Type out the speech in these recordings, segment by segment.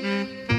Música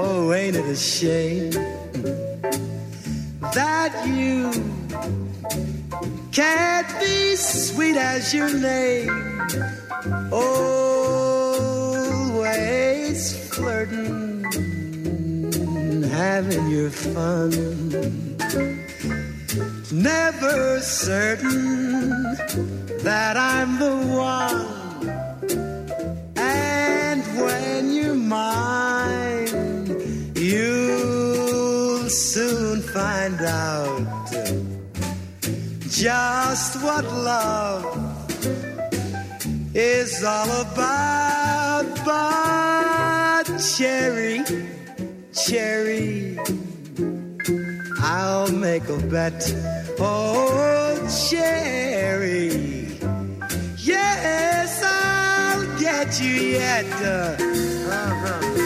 Oh, ain't it a shame that you can't be sweet as your name? Always flirting, having your fun. Never certain that I'm the one. Just what love is all about. But cherry, cherry, I'll make a bet. Oh, cherry, yes, I'll get you yet. Uh, uh-huh. Uh-huh.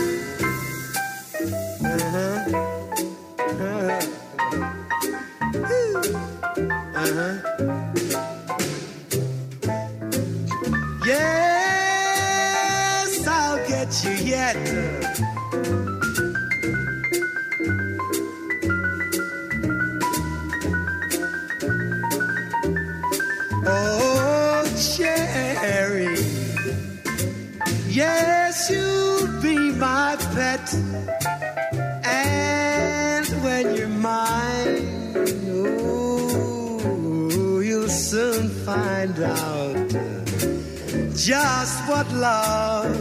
Just what love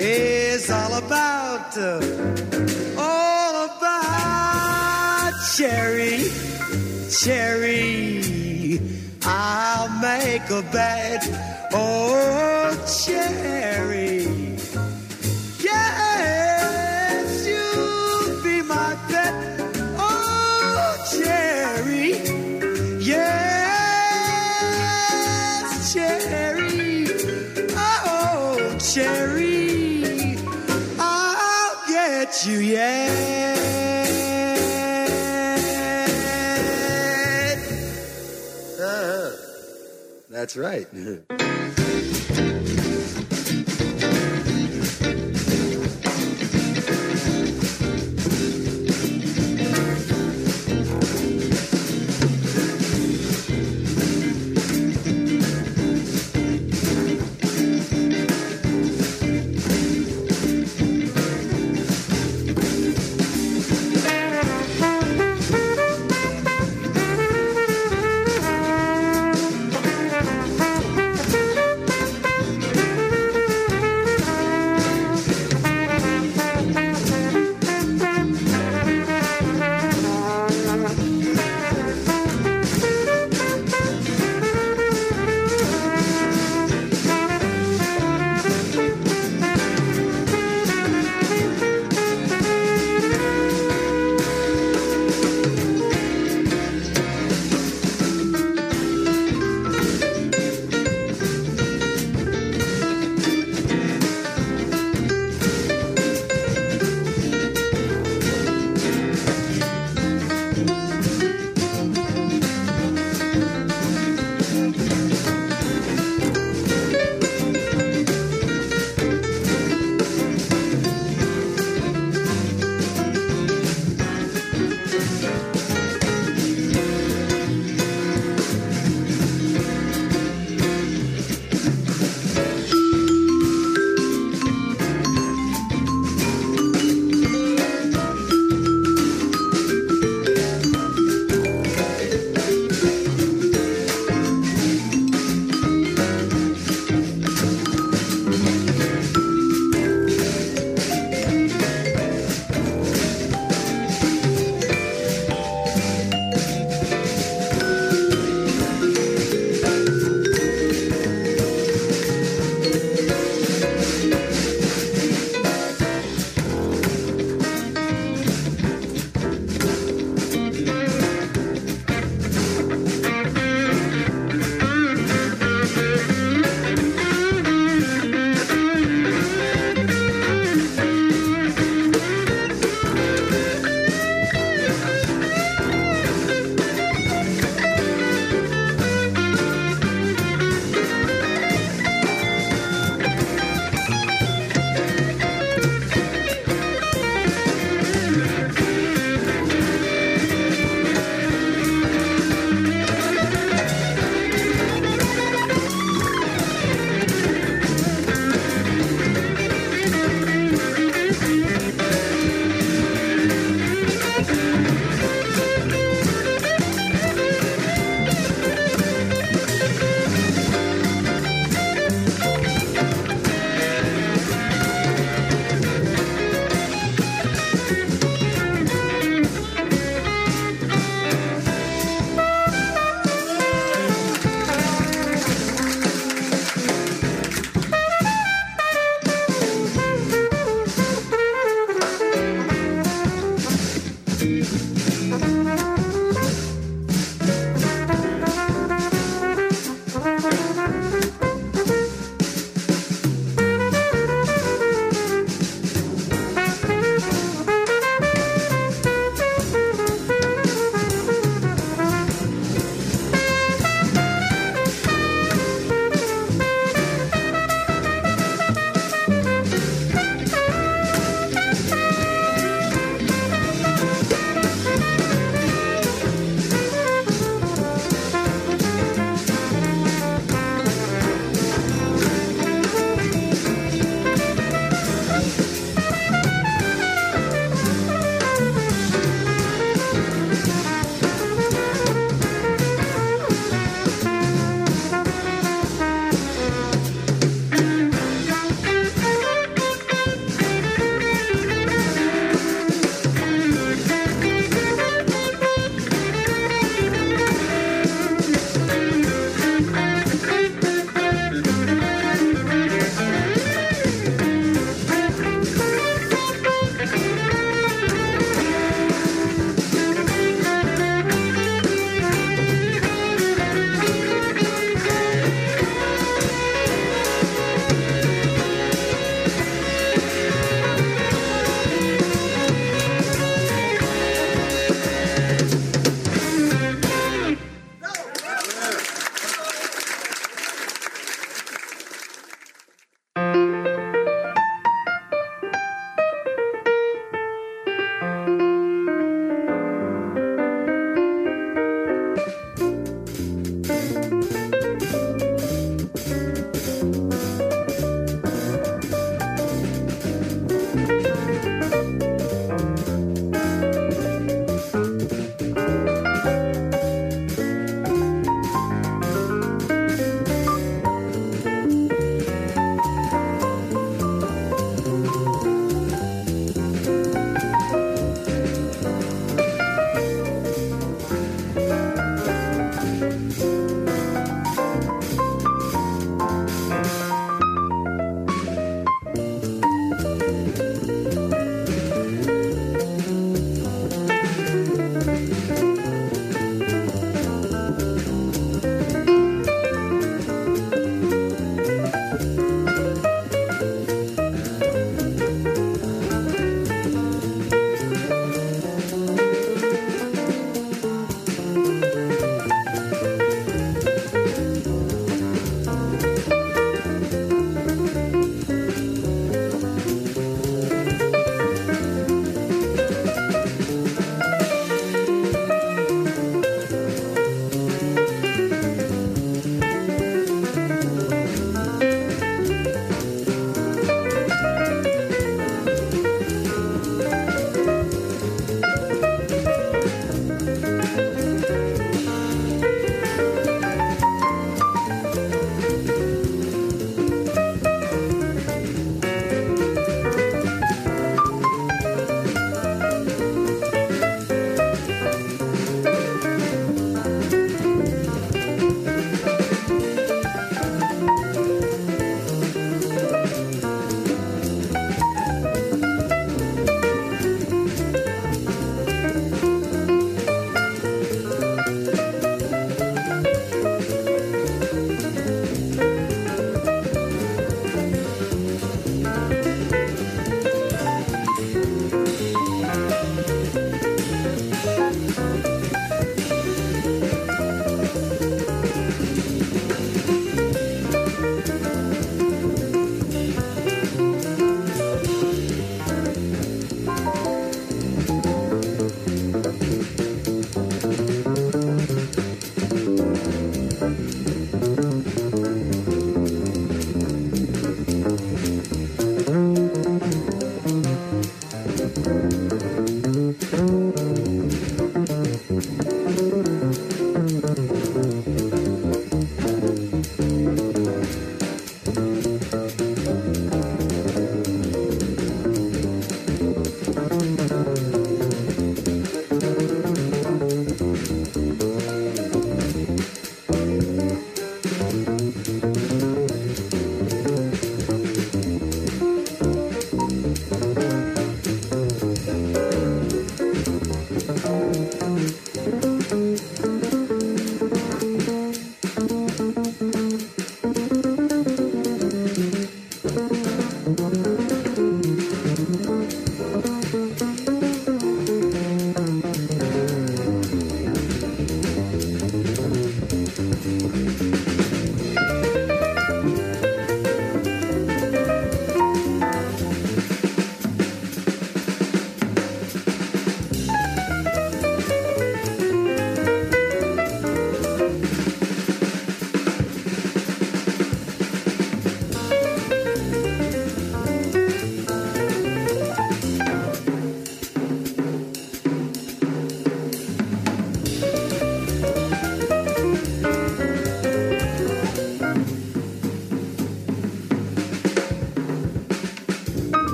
is all about. All about cherry, cherry. I'll make a bet. Oh, cherry. Yeah. Uh, that's right.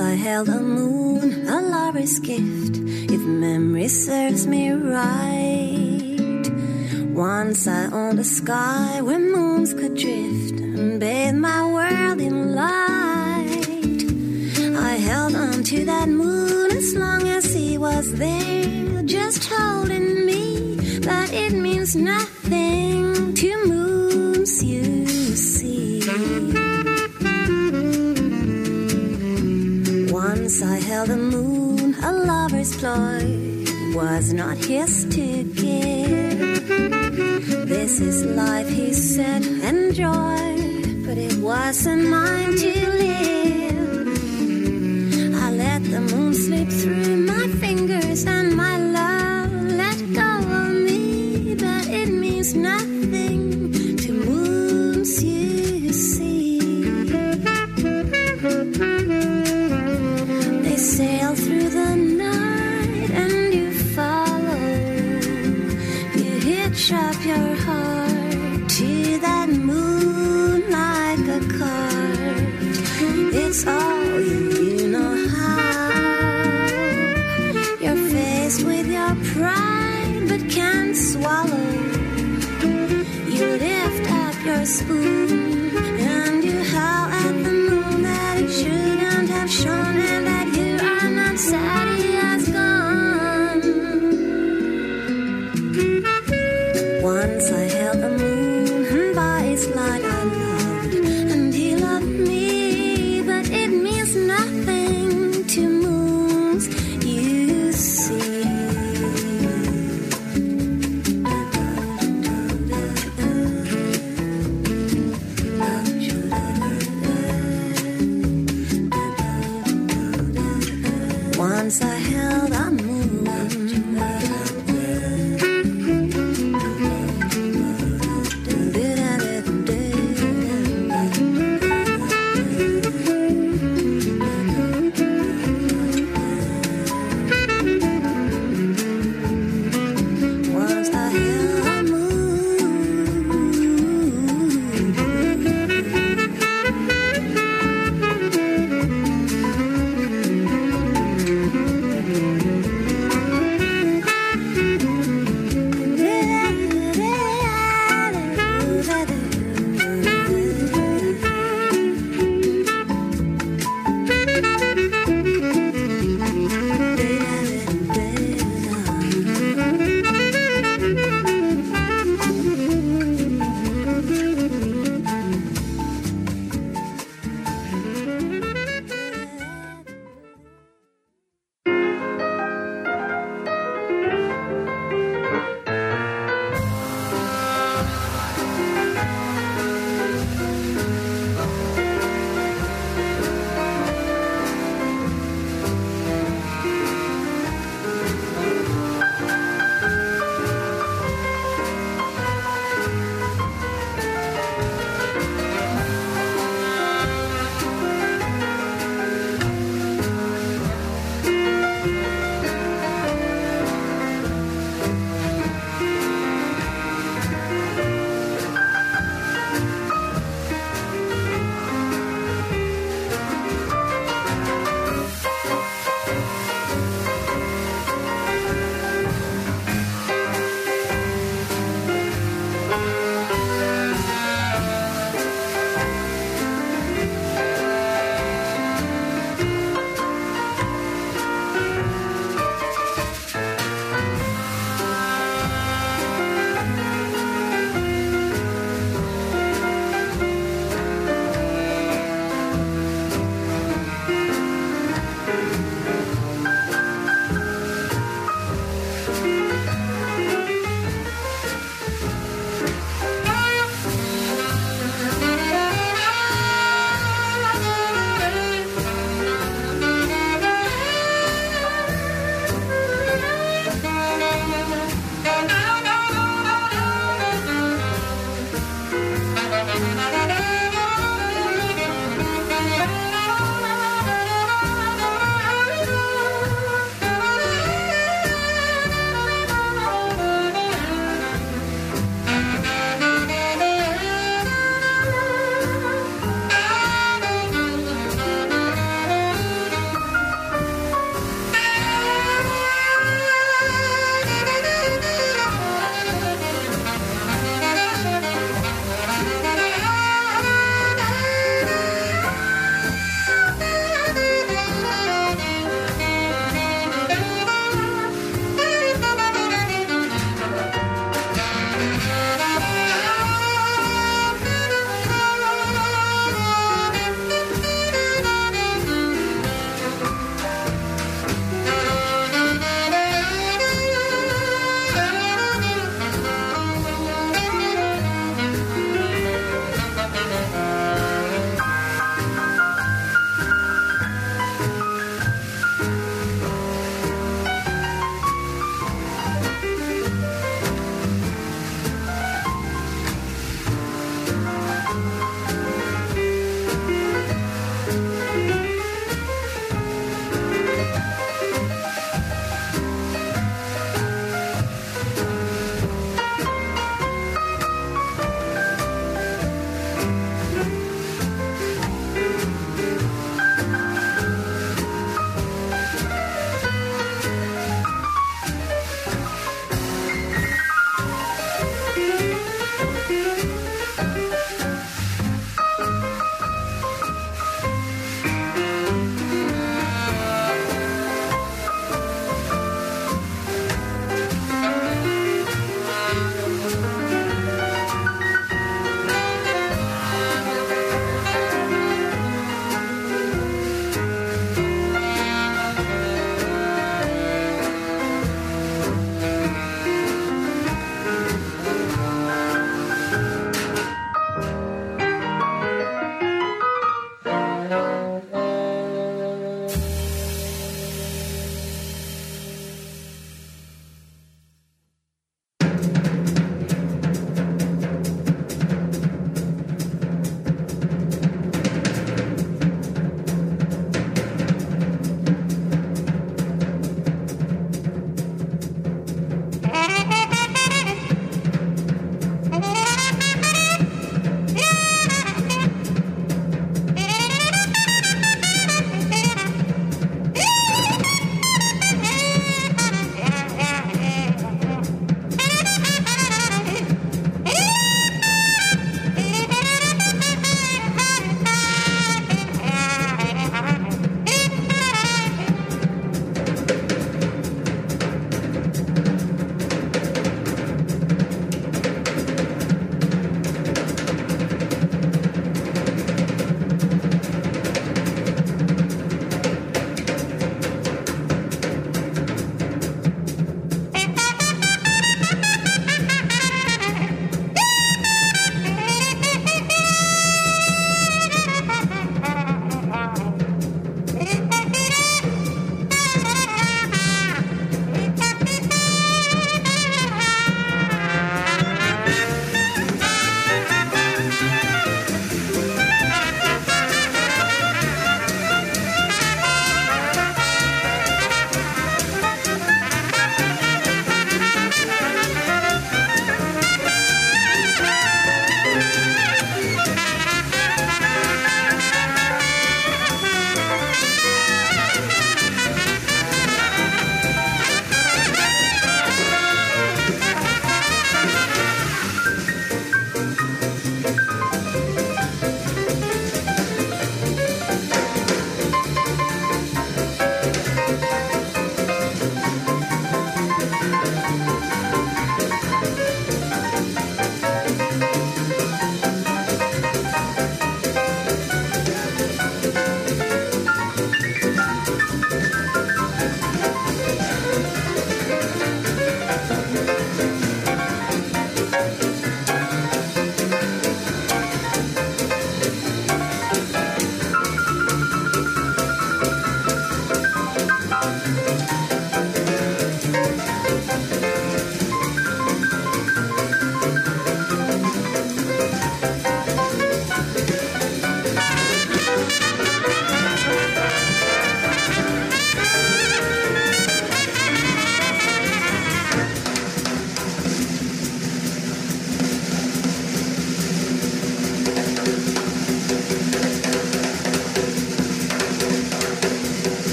I held a moon, a lover's gift, if memory serves me right. Once I owned a sky where moons could drift. was not his to give. This is life, he said, enjoy, but it wasn't mine to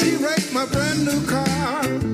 She wrecked my brand new car.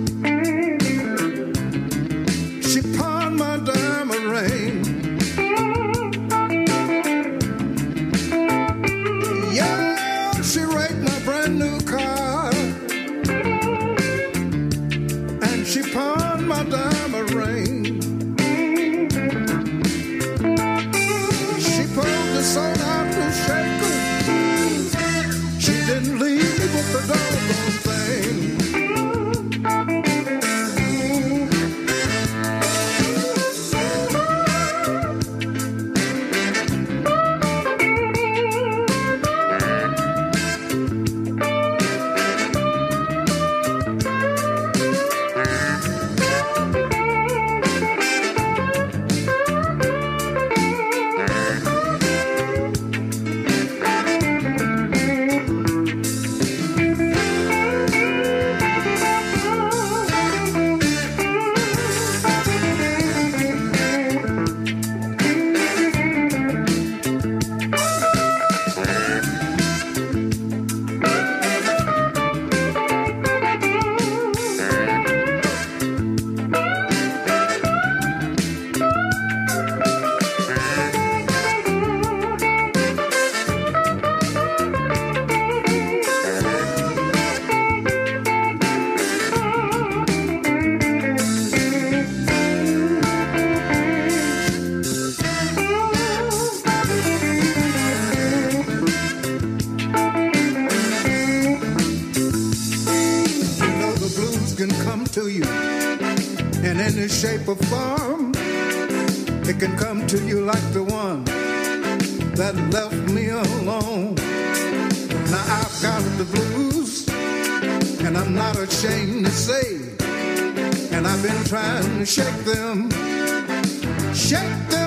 Can come to you in any shape or form. It can come to you like the one that left me alone. Now I've got the blues, and I'm not ashamed to say. And I've been trying to shake them, shake them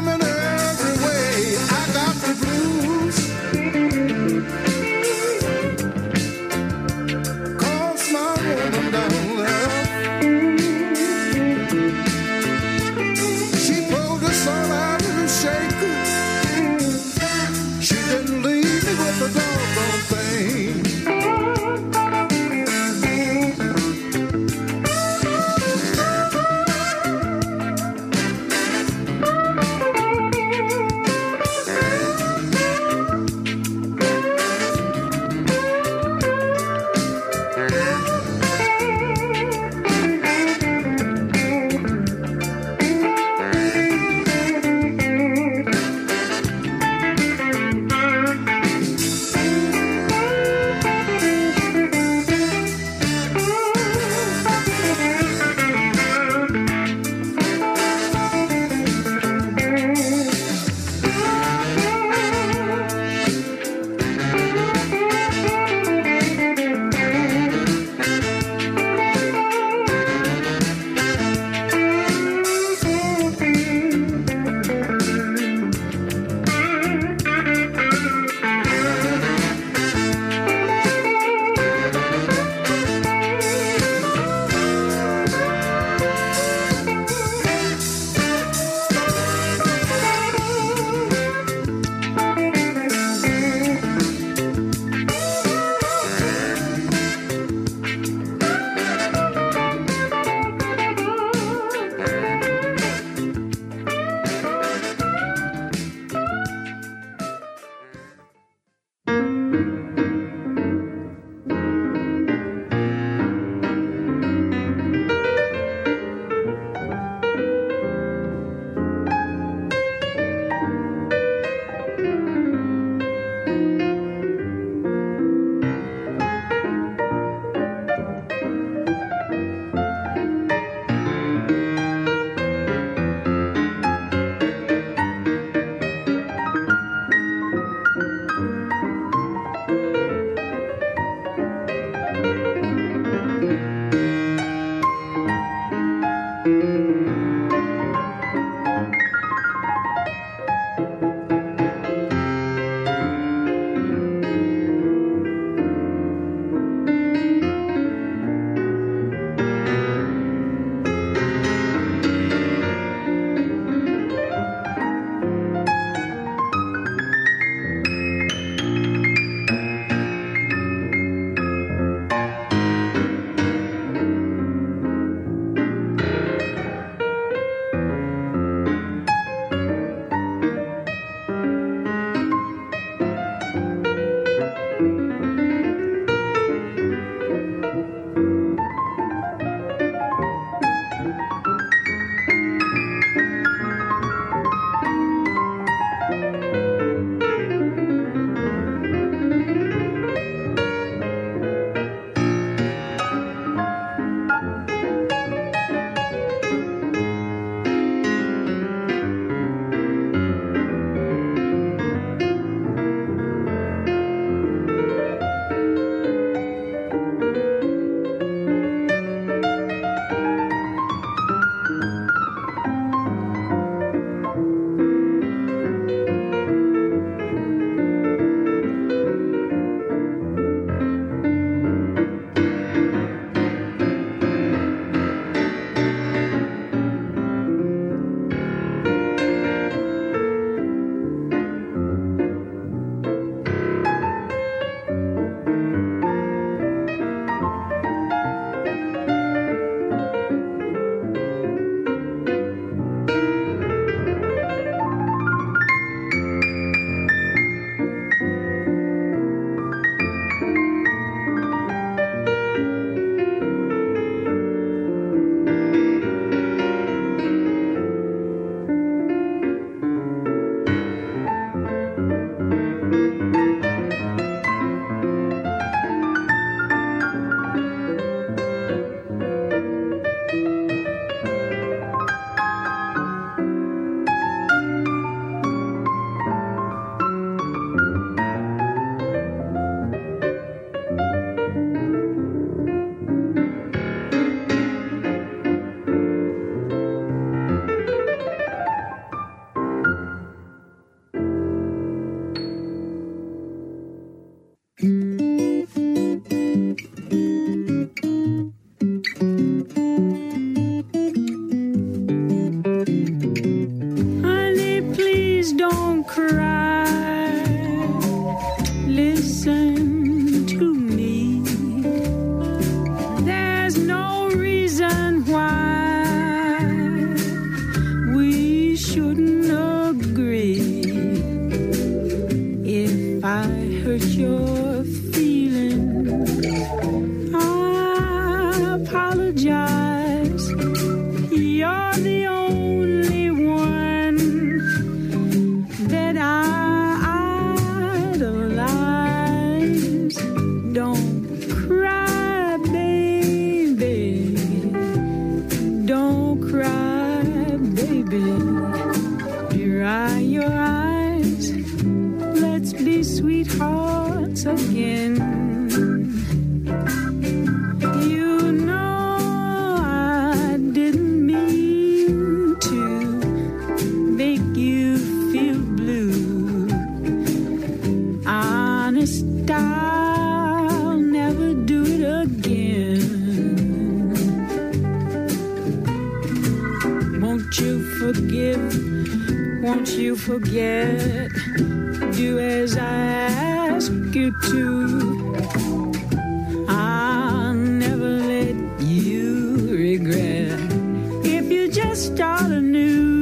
start anew.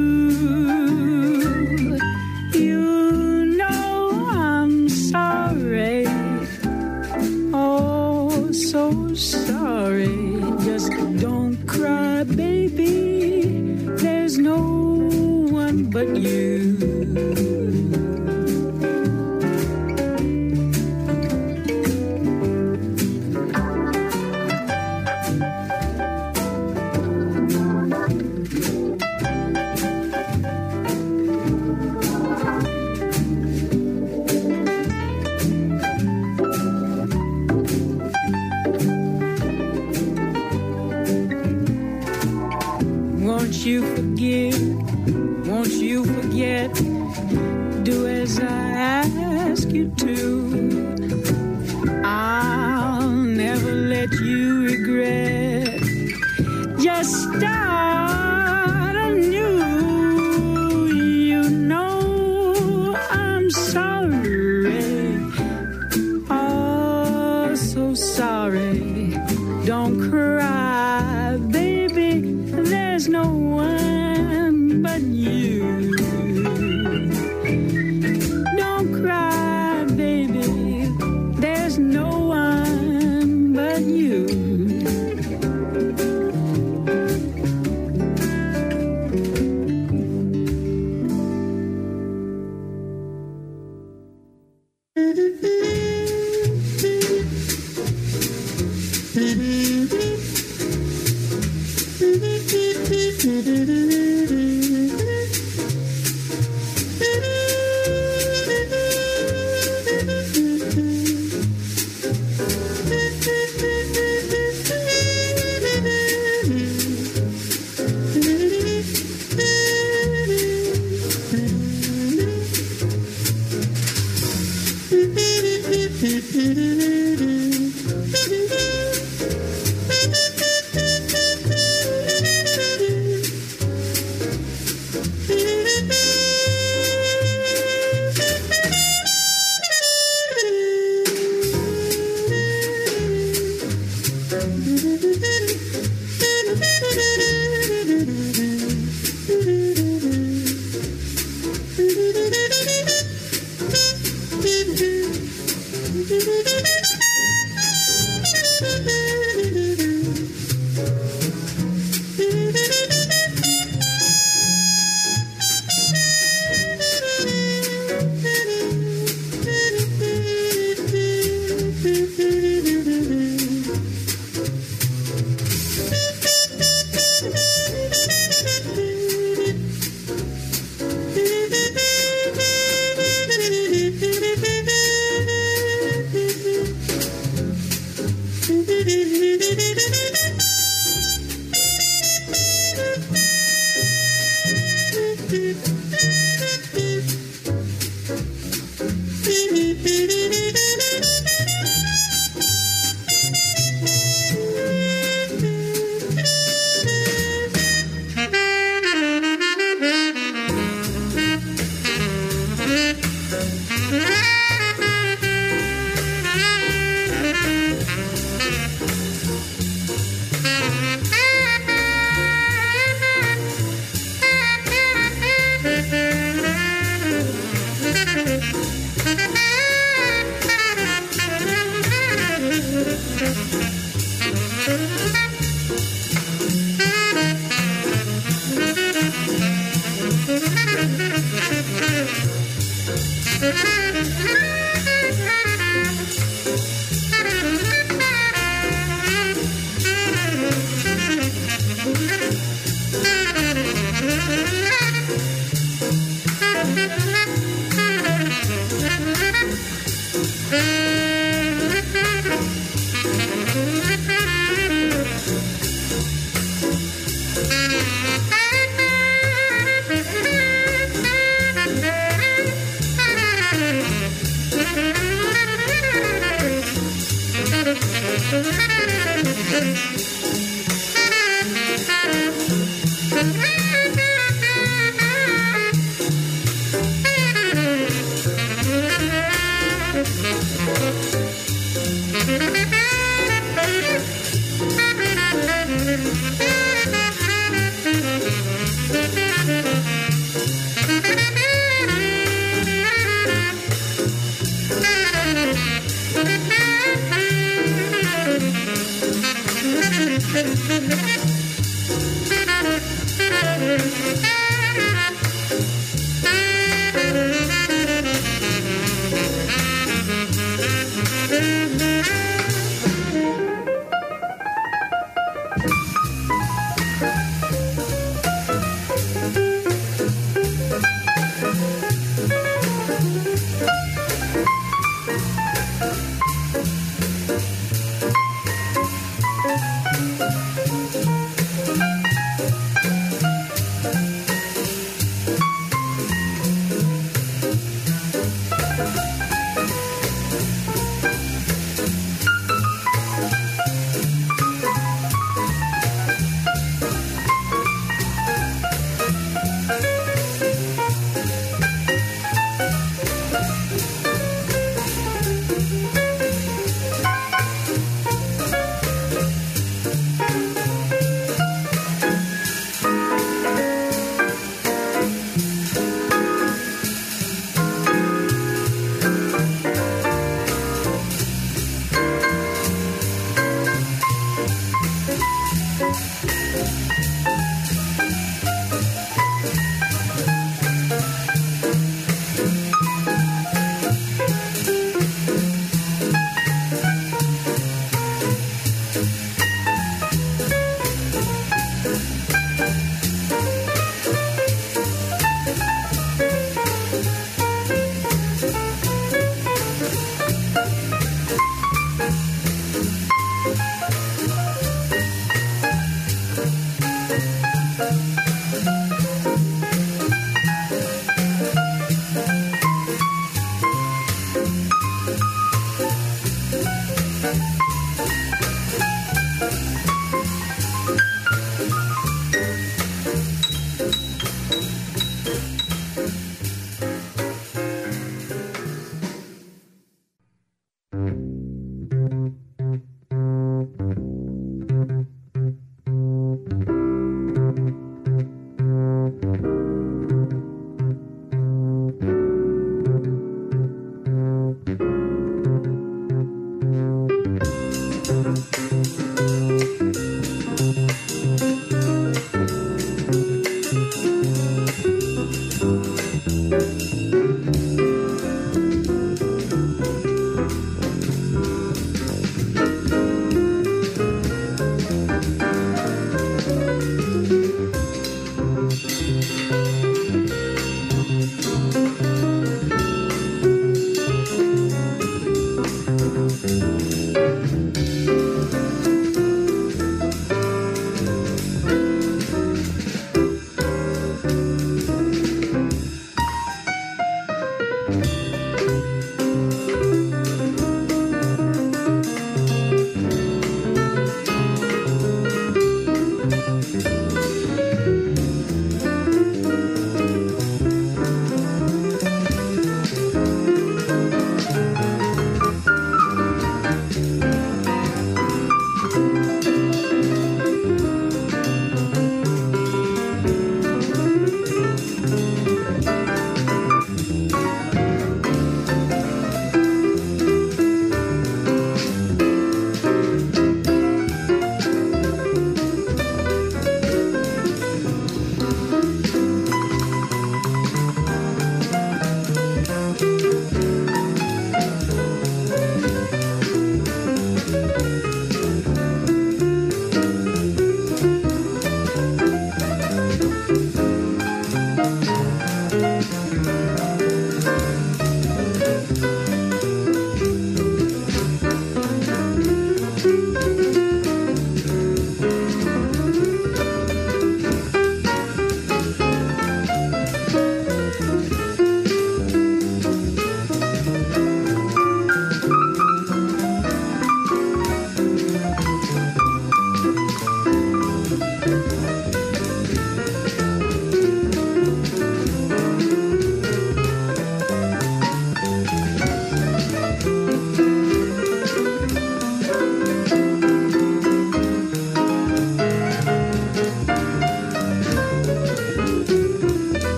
do do do do